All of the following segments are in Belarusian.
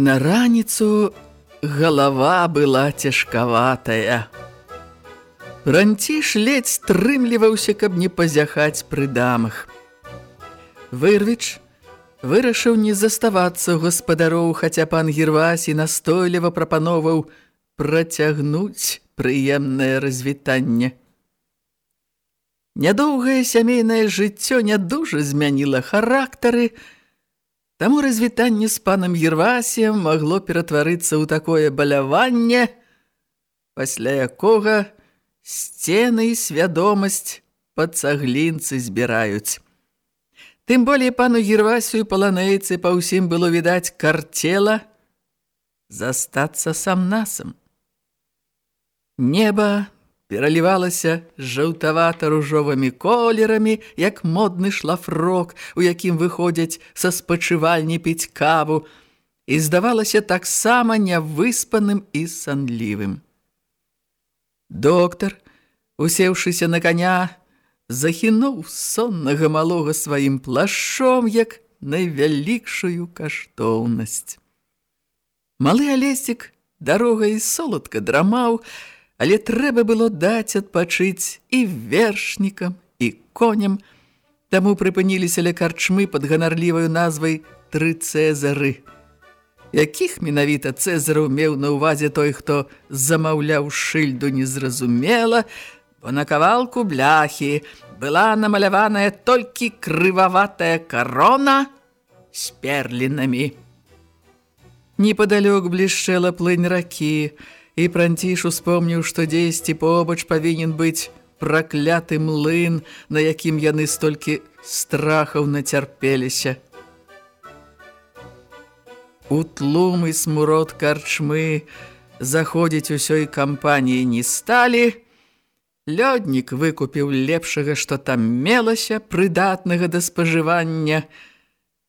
На раніцу галава была цяжкаватая. Ранціш ледзь стрымліваўся, каб не пазяхаць пры дамах. Вырвіч вырашыў не заставацца гаспадароў, хаця пан Гервасі настойліва прапановаў працягнуць прыемнае развітанне. Нядоўгае сямейнае жыццё не дужа змяніла характары, Таму развітанне з панам Ервасіем магло ператварыцца ў такое баляванне, пасля якога сцены і свядомасць пад цаглінцы збіраюць. Тым болей пану Ервасію паланейцы па ўсім было відаць карцела застацца сам-насам. Неба пералівалася жаўтавата-ружовымі колерамі, як модны шлафрок, у якім выходзяць са спачывальні піць каву, і здавалася таксама нявыспаным і санлівым. Доктар, усеўшыся на каня, захінуў соннага малога сваім плашом, як найвялікшую каштоўнасць. Малы алесік дарогай соладка драмаў, але трэба было даць адпачыць і вершнікам, і коням, таму прыпыніліся ля карчмы пад ганарліваю назвай «Тры Цэзары». Якіх менавіта Цэзараў меў на ўвазе той, хто замаўляў шыльду незразумела, бо на кавалку бляхі была намаляваная толькі крываватая карона з перлінамі. Непадалёк блішчэла плынь ракі, і Пранціш успомніў, што дзесьці побач павінен быць пракляты млын, на якім яны столькі страхаў нацярпеліся. У тлум і смурод карчмы заходзіць усёй кампаніі не сталі. Лёднік выкупіў лепшага, што там мелася, прыдатнага да спажывання,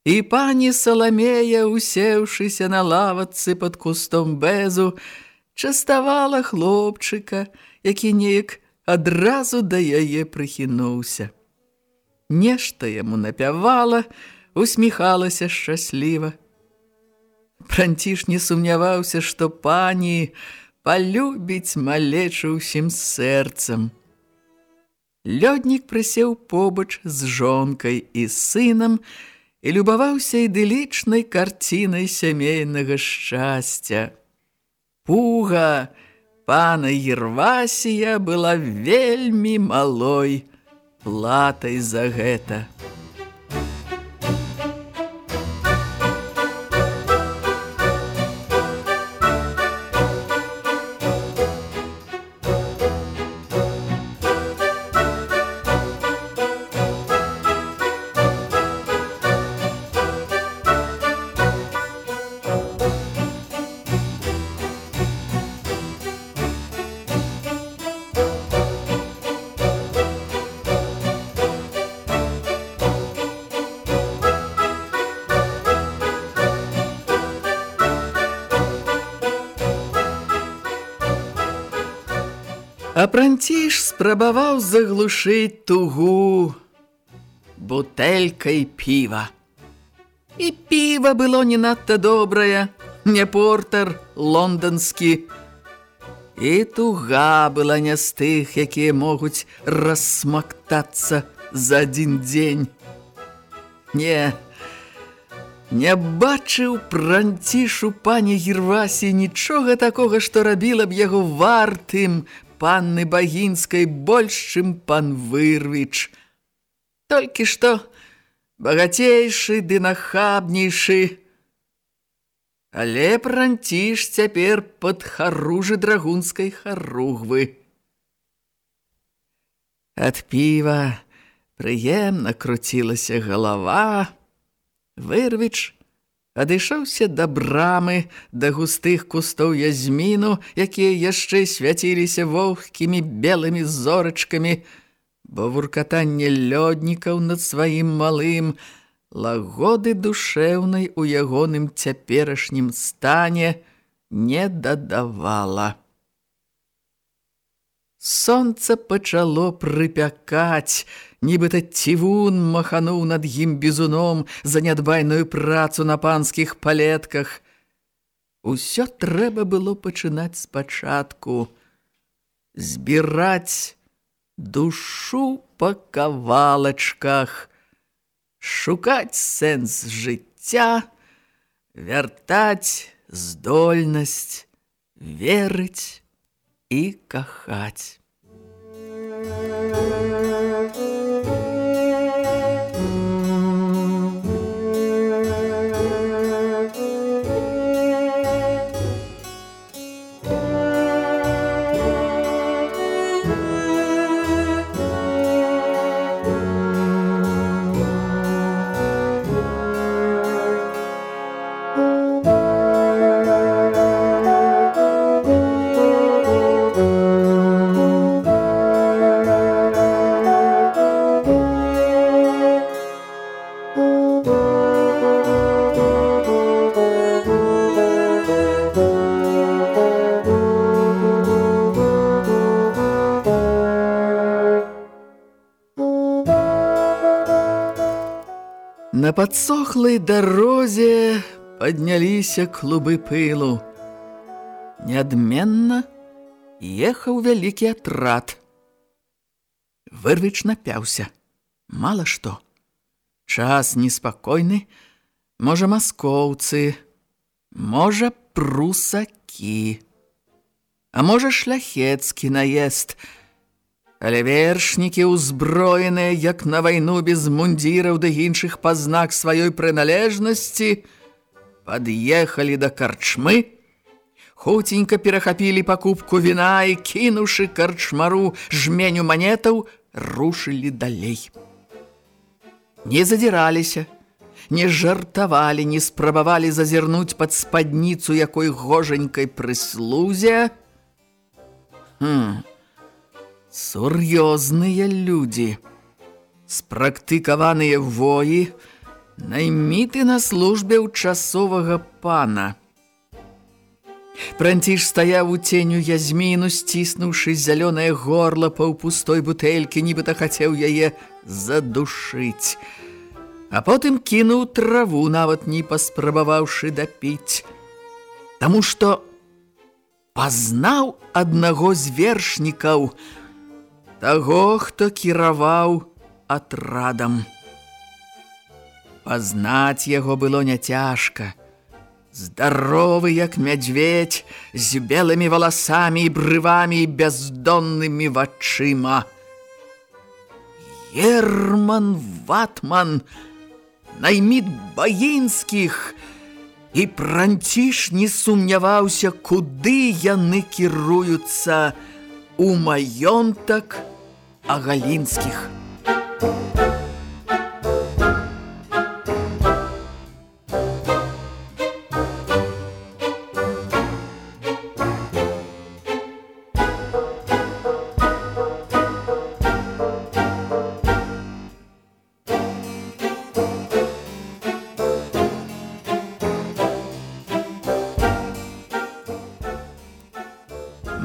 і пані Саламея, усеўшыся на лавацы пад кустом бэзу, частавала хлопчыка, які неяк адразу да яе прыхінуўся. Нешта яму напявала, усміхалася шчасліва. Пранціш не сумняваўся, што пані палюбіць малечу ўсім сэрцам. Лёднік прысеў побач з жонкай і сынам і любаваўся ідылічнай карцінай сямейнага шчасця. Пуга пана Ервасія была вельмі малой платай за гэта. Апранціш спрабаваў заглушыць тугу бутэлькай піва. І піва было не надта добрае, не портер лонданскі. І туга была не з тых, якія могуць рассмактацца за адзін дзень. Не, Не бачыў пранцішу пані Гірвасі нічога такога, што рабіла б яго вартым панны Багінскай больш, чым пан Вырвіч. Толькі што багацейшы ды нахабнейшы. Але пранціш цяпер пад харужы драгунскай харугвы. Ад піва прыемна круцілася галава, Вырвіч адышоўся да брамы, да густых кустоў язміну, якія яшчэ свяціліся вогкімі белымі зорачкамі, бо вуркатанне лёднікаў над сваім малым лагоды душэўнай у ягоным цяперашнім стане не дадавала. Сонца пачало прыпякаць, нібыта цівун махануў над ім бізуном за нядбайную працу на панскіх палетках. Усё трэба было пачынаць спачатку, збіраць душу па кавалачках, шукаць сэнс жыцця, вяртаць здольнасць, верыць і кахаць. На падсохлай дарозе падняліся клубы пылу. Неадменна ехаў вялікі атрад. Вырвіч напяўся. Мала што. Час неспакойны, можа, маскоўцы, можа, прусакі, а можа, шляхецкі наезд – Але вершнікі ўзброеныя, як на вайну без мундзіраў ды іншых пазнак сваёй прыналежнасці, пад'ехалі да карчмы, хуценька перахапілі пакупку віна і, кінуўшы карчмару жменю манетаў, рушылі далей. Не задзіраліся, не жартавалі, не спрабавалі зазірнуць пад спадніцу якой гожанькай прыслузе. Хм, сур'ёзныя людзі, спрактыкаваныя воі, найміты на службе ў часовага пана. Пранціш стаяў у ценю язміну, сціснуўшы зялёнае горла паўпустой бутэлькі, нібыта хацеў яе задушыць. А потым кінуў траву, нават не паспрабаваўшы дапіць. Таму што пазнаў аднаго з вершнікаў, таго, хто кіраваў атрадам. Пазнаць яго было няцяжка. Здаровы, як мядзведь, з белымі валасамі і брывамі і бяздоннымі вачыма. Герман Ватман, найміт баінскіх, і пранціш не сумняваўся, куды яны кіруюцца у маёнтак, Агалінскіх.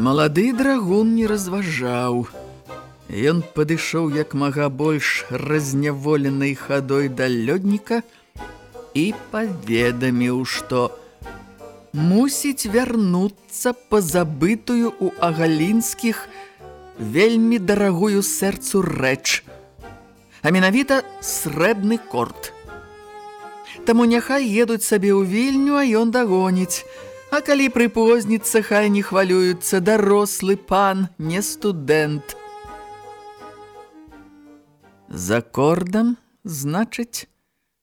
Малады драгун не разважаў. Ён падышоў як мага больш разняволенай хадой да лёдніка і паведаміў, што мусіць вярнуцца па забытую ў агалінскіх вельмі дарагую сэрцу рэч, а менавіта срэбны корт. Таму няхай едуць сабе ў вільню, а ён дагоніць. А калі прыпозніцца, хай не хвалююцца, дарослы пан, не студэнт. За кордам, значыць,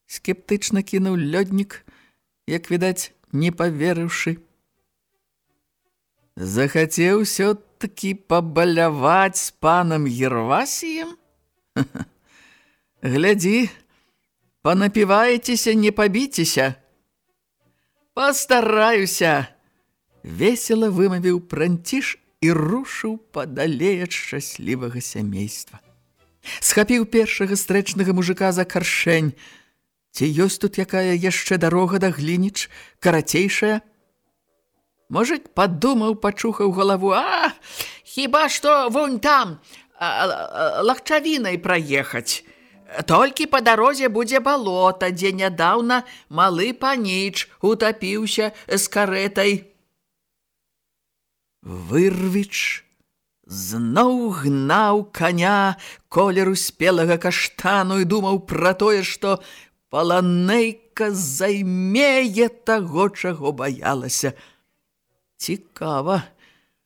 скептычна кінуў лёднік, як відаць, не паверыўшы. Захацеў ўсё-такі пабаляваць з панам Гервасіем? Глядзі, Панапіваецеся, не пабіцеся. Пастараюся. Весела вымавіў пранціш і рушыў падалей ад шчаслівага сямейства. Схапіў першага стрэчнага мужика за каршэнь. Ці ёсць тут якая яшчэ дарога да глініч, карацейшая? Можыць, падумаў, пачухаў галаву. А, хіба што вунь там, лагчавінай праехаць. Толькі па дарозе будзе балота, дзе нядаўна малы паніч утапіўся з карэтай. Вырвіч зноў гнаў каня колеру спелага каштану і думаў пра тое, што паланейка займее таго, чаго баялася. Цікава,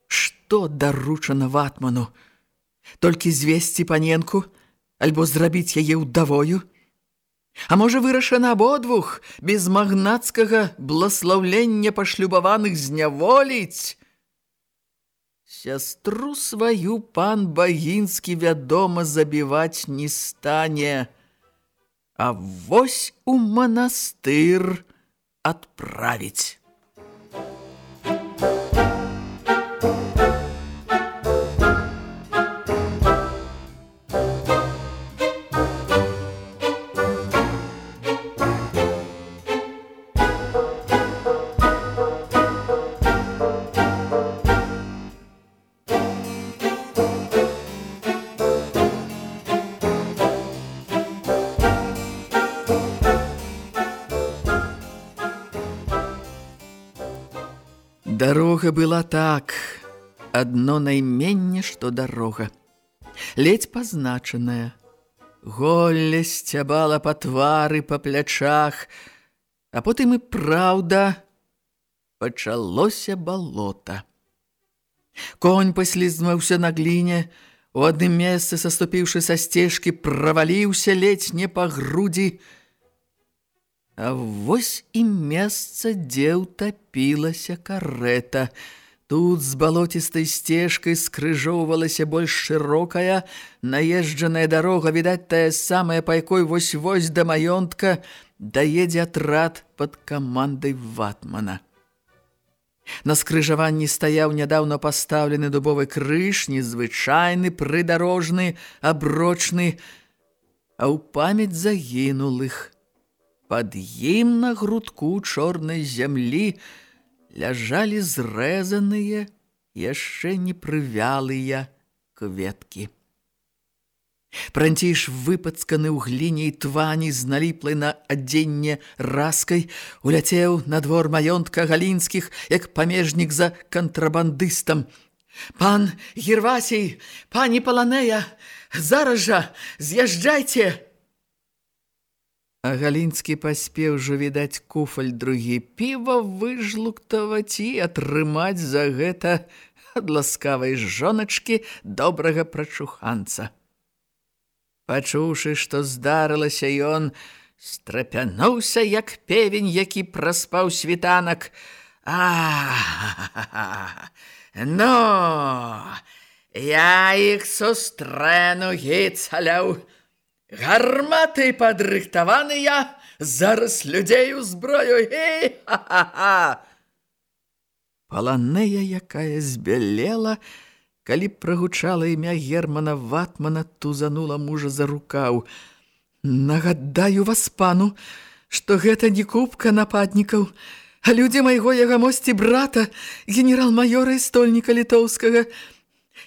што даручана ватману. Толькі звесці паненку – альбо зрабіць яе ўдавою? А можа, вырашана абодвух, без магнацкага бласлаўлення пашлюбаваных зняволіць? Сястру сваю пан Багінскі, вядома, забіваць не стане, а вось у манастыр адправіць. Дарога была так, адно найменне, што дарога. Ледзь пазначаная. Голле сцябала па твары, па плячах, а потым і праўда пачалося балота. Конь паслізнуўся на гліне, у адным месцы, саступіўшы са сцежкі, праваліўся ледзь не па грудзі, вось і месца, дзе ўтапілася карэта. Тут з балоцістай сцежкай скрыжоўвалася больш шырокая, наезджаная дарога, відаць, тая самая, па якой вось-вось да маёнтка даедзе атрад пад камандай ватмана. На скрыжаванні стаяў нядаўна пастаўлены дубовы крыж, незвычайны, прыдарожны, аброчны, а ў памяць загінулых – Пад ім на грудку чорнай зямлі ляжалі зрэзаныя, яшчэ непрывялыя кветкі. Пранціш выпацканы ў гліне і твані з наліплай на адзенне раскай, уляцеў на двор маёнтка галінскіх, як памежнік за кантрабандыстам. «Пан Гервасій, пані Паланея, зараз жа з'язджайце!» А Галінскі паспеў жа відаць куфаль другі піва выжлуктаваць і атрымаць за гэта ад ласкавай жоначкі добрага прачуханца. Пачуўшы, што здарылася, ён страпянуўся, як певень, які праспаў світанак. А, ну, я іх сустрэну гіцаляў, Гарматы падрыхтаваныя, зараз людзей у зброю. Ха-ха-ха! Паланея, якая збялела, калі прагучала імя Германа Ватмана, тузанула мужа за рукаў. Нагадаю вас, пану, што гэта не купка нападнікаў, а людзі майго ягамосці брата, генерал-майора і стольніка літоўскага.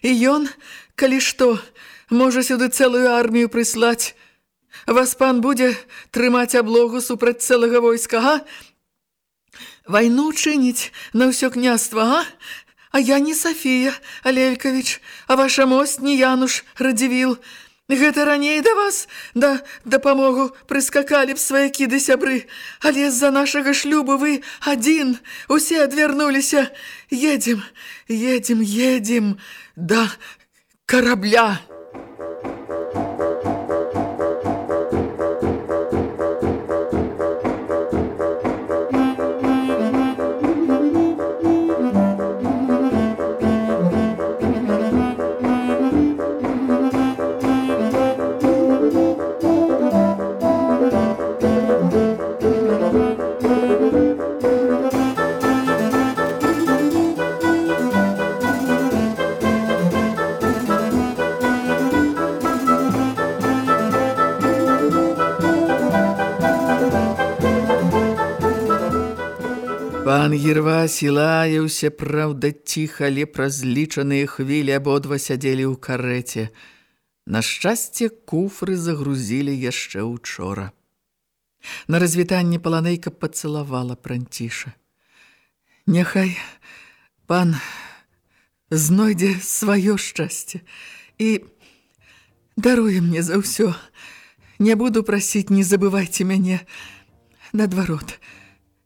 І ён, калі што, можа сюды цэлую армію прыслаць. Вас пан будзе трымаць аблогу супраць цэлага войска, га? Вайну чыніць на ўсё княства, га? А я не Сафія, Алелькавіч, а ваша мост не Януш Радзівіл. Гэта раней да вас да дапамогу прыскакалі б сваякі ды сябры, але з-за нашага шлюбу вы адзін, усе адвярнуліся. Едзем, едзем, едзем да карабля. Пан Гервасі лаяўся, праўда, ціха, але праз лічаныя хвілі абодва сядзелі ў карэце. На шчасце куфры загрузілі яшчэ учора. На развітанне паланейка пацалавала пранціша. Няхай пан знойдзе сваё шчасце і даруе мне за ўсё. Не буду прасіць, не забывайце мяне. Наадварот,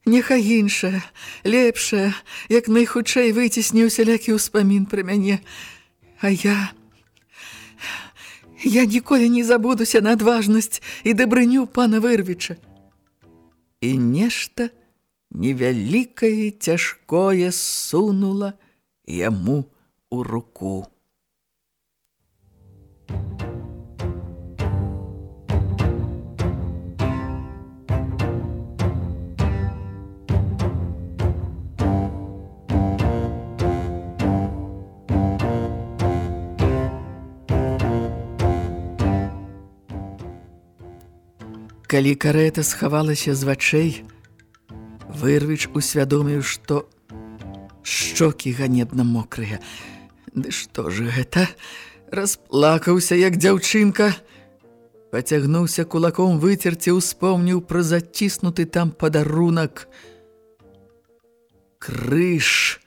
Няхай іншая, лепшая, як найхутчэй выцісні усялякі ўспамін пра мяне. А я... Я ніколі не забудуся на адважнасць і дабрыню пана Вырвіча. І нешта невялікае цяжкое сунула яму ў руку. Калі карета схавалася з вачэй, Вырвіч усвядоміў, што шчокі ганебна мокрыя. Ды што ж гэта? Расплакаўся, як дзяўчынка. Пацягнуўся кулаком выцерці, успомніў пра заціснуты там падарунак. Крыж!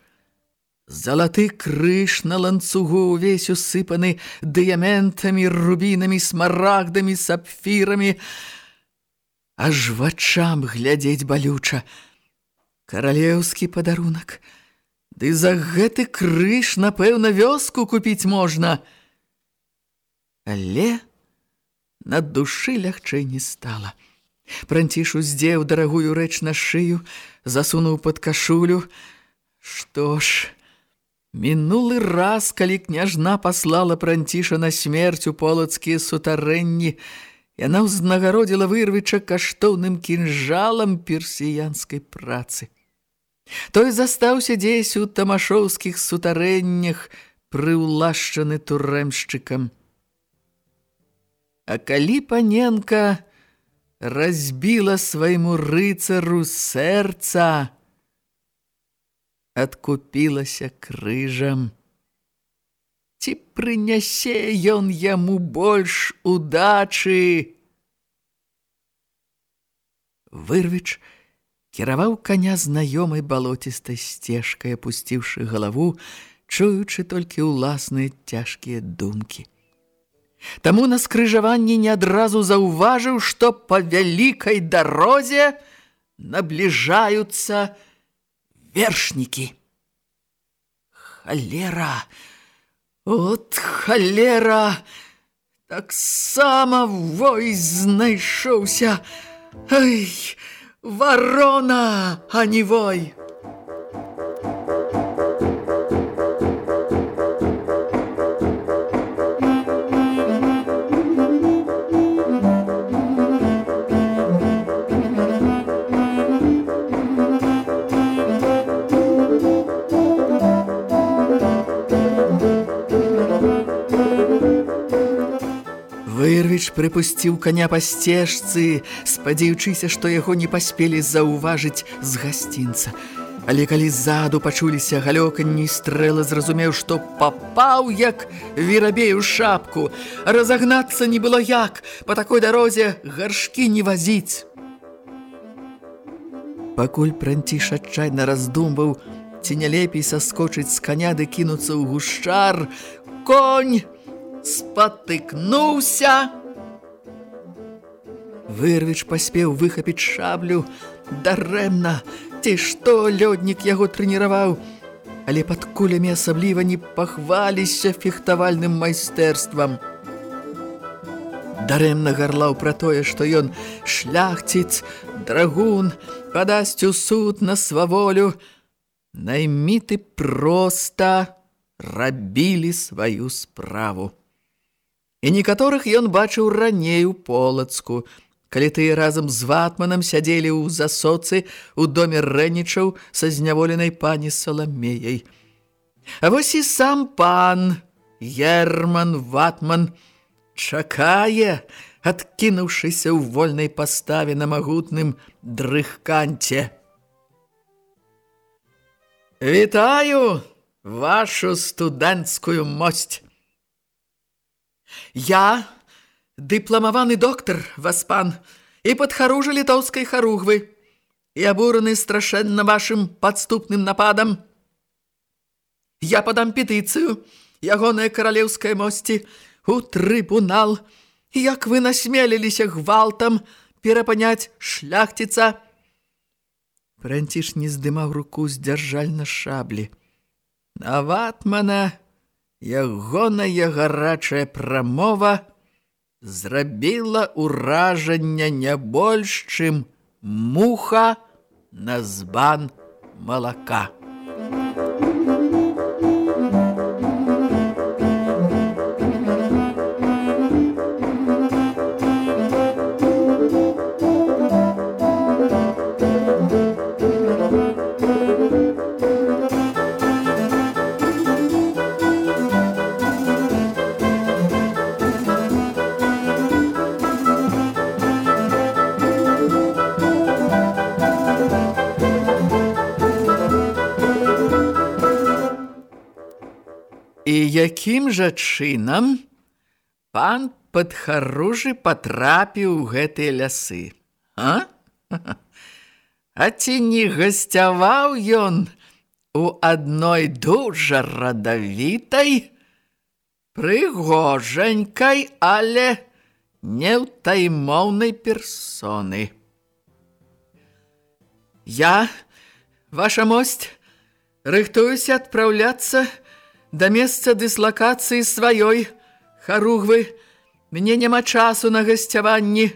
Залаты крыж на ланцугу увесь усыпаны дыяментамі, рубінамі, смарагдамі, сапфірамі, аж вачам глядзець балюча. Каралеўскі падарунак. Ды за гэты крыж, напэўна, вёску купіць можна. Але над душы лягчэй не стала. Пранціш уздзеў дарагую рэч на шыю, засунуў пад кашулю. Што ж, мінулы раз, калі княжна паслала пранціша на смерць у полацкія сутарэнні, Яна ўзнагародзіла вырвіча каштоўным кінжалам персіянскай працы. Той застаўся дзесь у тамашоўскіх сутарэннях, прыўлашчаны турэмшчыкам. А калі паненка разбіла свайму рыцару сэрца, адкупілася крыжам. Ці прынясе ён яму больш удачы? Вырвіч кіраваў каня знаёмай балоцістай сцежкай, апусціўшы галаву, чуючы толькі ўласныя цяжкія думкі. Таму на скрыжаванні не адразу заўважыў, што па вялікай дарозе набліжаюцца вершнікі. Халера! От халера! Таксама вой знайшоўся! Ай, варона, а не вой! Прыпусціў каня па сцежцы, спадзеючыся, што яго не паспелі заўважыць з гасцінца. Але калі ззаду пачуліся галёканні стрэла, зразумеў, што папаў як верабею шапку. Разагнацца не было як, па такой дарозе гаршкі не вазіць. Пакуль пранціш адчайна раздумваў, ці не лепей саскочыць з каня ды кінуцца ў гушчар, конь спатыкнуўся. Вырвіч паспеў выхапіць шаблю дарэмна, ці што лёднік яго трэніраваў, але пад кулямі асабліва не пахваліся фехтавальным майстэрствам. Дарэмна гарлаў пра тое, што ён шляхціц, драгун, падасць у суд на сваволю. Найміты проста рабілі сваю справу. І некаторых ён бачыў раней у Полацку, калі тыя разам з ватманам сядзелі ў засоцы ў доме рэнічаў са зняволенай пані Саламеяй. А вось і сам пан Герман Ватман чакае, адкінуўшыся ў вольнай паставе на магутным дрыхканце. «Вітаю вашу студэнцкую мосць!» Я дыпламаваны доктар, васпан, і падхаружа літоўскай харугвы, і абураны страшэнна вашым падступным нападам. Я падам петыцыю, ягоная каралеўская мосці, у трыбунал, як вы насмеліліся гвалтам перапаняць шляхціца. Фрэнціш не здымаў руку здзяржальна шаблі. На ватмана ягоная гарачая прамова зрабіла ўражанне не больш, чым муха на збан малака. Якім жа чынам пан падхаружы патрапіў у гэтыя лясы? А? А ці не гасцяваў ён у адной дужа радавітай, прыгожанькай, але не ў таймоўнай персоны? Я, ваша мосць, рыхтуюся адпраўляцца да месца дыслакацыі сваёй, харугвы, мне няма часу на гасцяванні.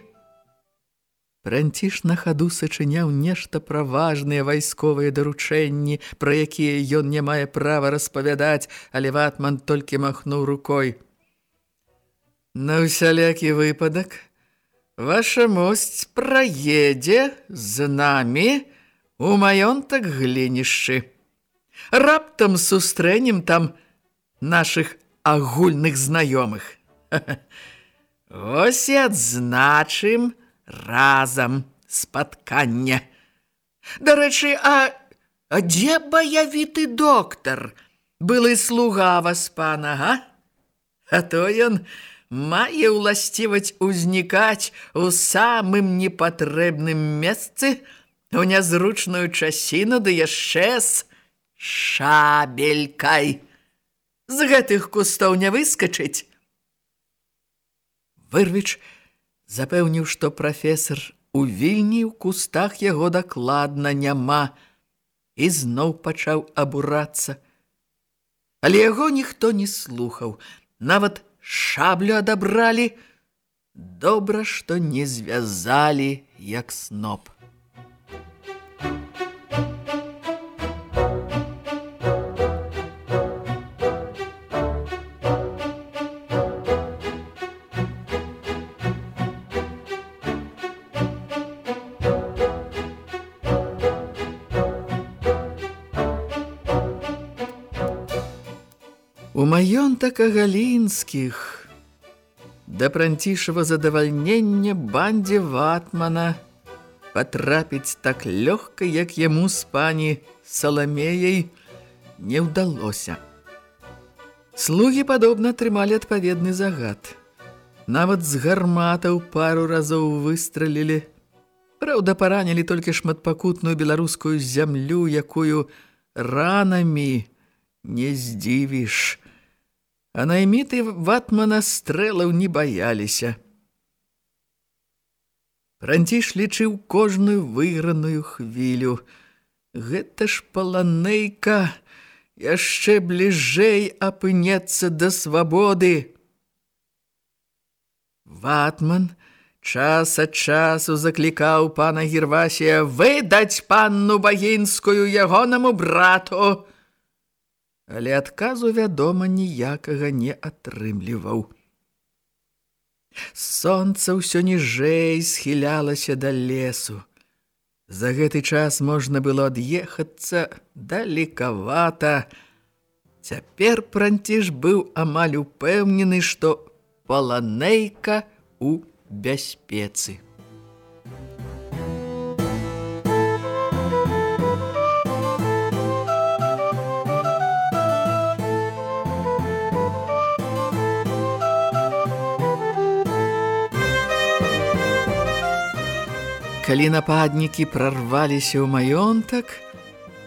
Пранціш на хаду сачыняў нешта пра важныя вайсковыя даручэнні, пра якія ён не мае права распавядаць, але ватман толькі махнуў рукой. На ўсялякі выпадак, ваша мосць праедзе з намі у маёнтак глінішчы. Раптам сустрэнем там нашых агульных знаёмых. Ось і адзначым разам спаткання. Дарэчы, а, а дзе баявіты доктар? Былы слуга вас пана, га? А то ён мае ўласціваць узнікаць у самым непатрэбным месцы, у нязручную часіну, ды яшчэ з шабелькай з гэтых кустоў не выскачыць. Вырвіч запэўніў, што прафесор у вільні ў кустах яго дакладна няма і зноў пачаў абурацца. Але яго ніхто не слухаў, нават шаблю адабралі, добра, што не звязалі як сноп. Маёнтака галінскіх да пранцішава задавальнення бандзе ватмана патрапіць так лёгка, як яму з пані Саламеяй не ўдалося. Слугі падобна трымалі адпаведны загад. Нават з гарматаў пару разоў выстралілі. Праўда, паранілі толькі шматпакутную беларускую зямлю, якую ранамі не здзівіш. А найміты ватмана стрэлаў не баяліся. Франціш лічыў кожную выйграную хвілю. Гэта ж паланейка яшчэ бліжэй апынецца да свабоды. Ватман час ад часу заклікаў пана Гервасія выдаць панну багінскую ягонаму брату але адказу вядома ніякага не атрымліваў. Сонца ўсё ніжэй схілялася да лесу. За гэты час можна было ад'ехацца далекавата. Цяпер пранціж быў амаль упэўнены, што паланейка ў бяспецы. Калі нападнікі прарваліся ў маёнтак,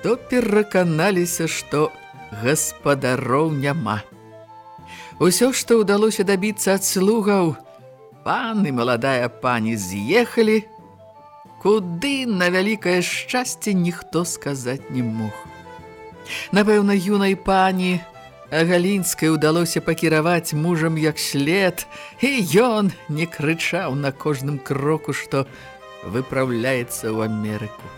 то пераканаліся, што гаспадароў няма. Усё, што ўдалося дабіцца ад слугаў, пан і маладая пані з'ехалі, куды на вялікае шчасце ніхто сказаць не мог. Напэўна, юнай пані Агалінскай удалося пакіраваць мужам як след, і ён не крычаў на кожным кроку, што выпраўляецца ў Амерыку.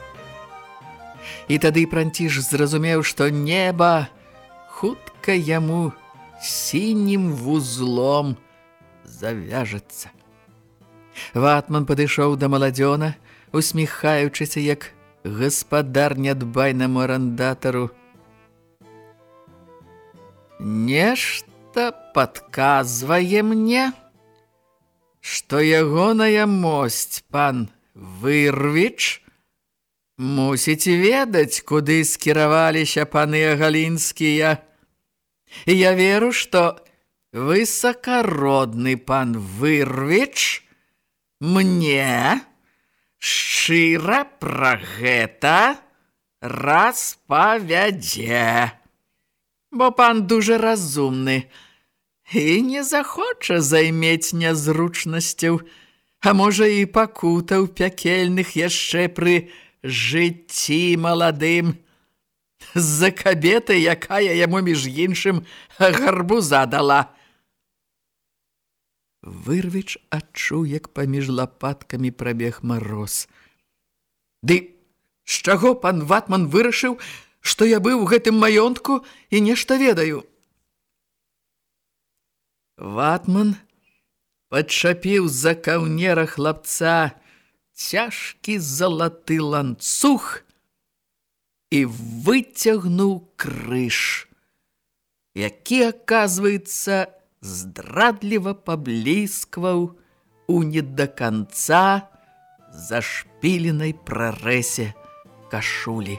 І тады Пранціж зразумеў, што неба хутка яму сінім вузлом завяжацца. Ватман падышоў да маладзёна, усміхаючыся як гаспадар нядбайнаму арандатару. Нешта падказвае мне, што ягоная мосць, пан Вырвіч мусіць ведаць, куды скіраваліся паны галінскія. І я веру, што высакародны пан Вырвіч мне шчыра пра гэта распавядзе. Бо пан дужа разумны і не захоча займець нязручнасцяў, а можа і пакутаў пякельных яшчэ пры жыцці маладым. З-за кабеты, якая яму між іншым гарбуза дала. Вырвіч адчуў, як паміж лапаткамі прабег мароз. Ды з чаго пан Ватман вырашыў, што я быў у гэтым маёнтку і нешта ведаю? Ватман падчапіў за каўнера хлапца цяжкі залаты ланцуг і выцягнуў крыж, які, аказваецца, здрадліва пабліскваў у не да канца зашпіленай прарэсе кашулі.